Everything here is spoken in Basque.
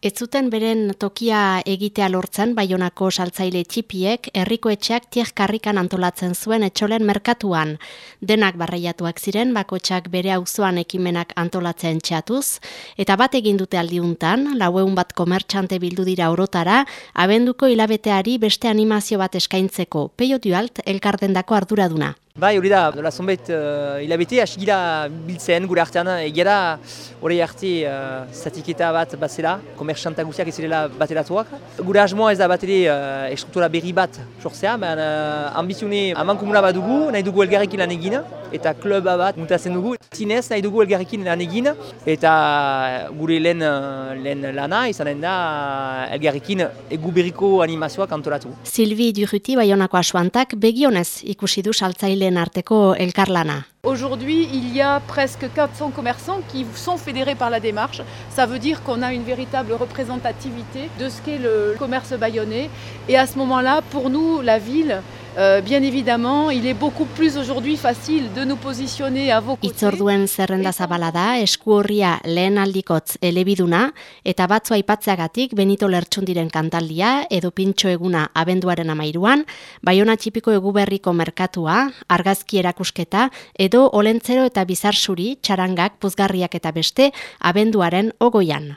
Ez zuten beren tokia egitea lortzen baionako saltzaile txipiek herriko etxeak tiek karrikan antolatzen zuen etxolen merkatuan. Denak barreiatuak ziren bakotxak bere auzoan ekimenak antolatzen txatuz, eta bat egin dute aldiuntan, laueun bat komertxante bildu dira orotara, abenduko hilabeteari beste animazio bat eskaintzeko, peio dualt elkardendako arduraduna. Bai, hori da, dola zonbait uh, hilabete, hasi gira biltzen gure artean, egia hori arte uh, zatiketa bat bazela, komerxanta guztiak ez zirela bateratuak. Gure asmoa ez da bateri uh, estruktura berri bat sortzea, baina uh, ambizione aman komuna bat dugu, nahi dugu elgarrekin lan egin, eta kluba bat mutatzen dugu. Zinez nahi dugu elgarrekin lan egin, eta gure lehen, lehen lana izanen da elgarrekin egu berriko animazioak antolatu. Silvi Durruti Bayonako asuantak begionez ikusi du saltzaile arteko elkarlana. Aujourd'hui, il y a presque 400 commerçants qui sont fédérés par la démarche. Ça veut dire qu'on a une véritable représentativité de ce qu'est le commerce bayonnais. Et à ce moment-là, pour nous, la ville, Euh, bien évidemment, il est beaucoup plus aujourd'hui facile de nous positionner à vos côtés. Itzorduen zerrenda zabala da, esku horria lehen aldikotz elebiduna, eta batzu aipatzeagatik Benito Lertxundiren kantaldia edo pintxo eguna abenduaren amairuan, baiona txipiko eguberriko merkatua, argazki erakusketa, edo olentzero eta bizarsuri, txarangak, puzgarriak eta beste, abenduaren ogoian.